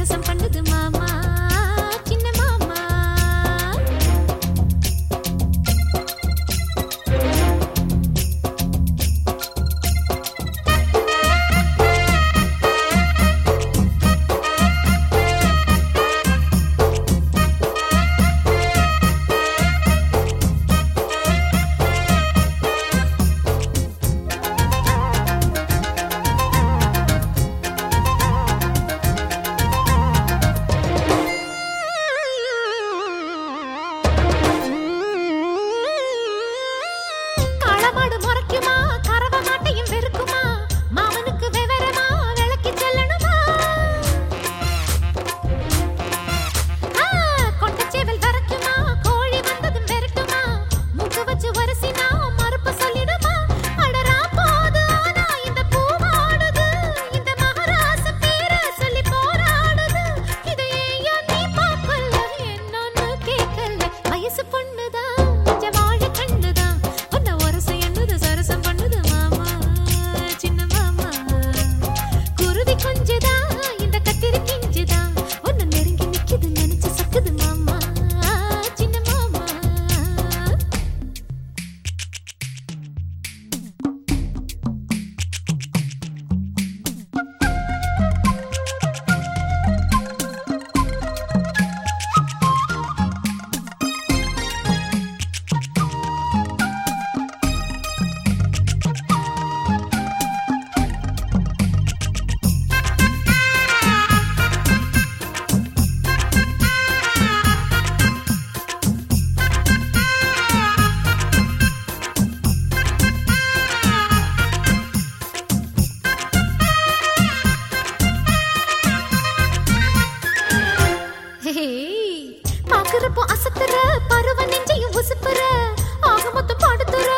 அரசம் பண்ணு பாக்குறப்போ அசத்துற பருவ நெஞ்சையும் உசுப்புற ஆக மொத்தம் பாடுத்துற